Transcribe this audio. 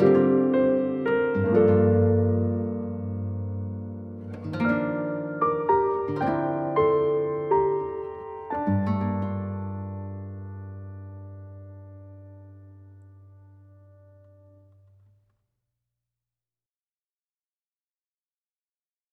Música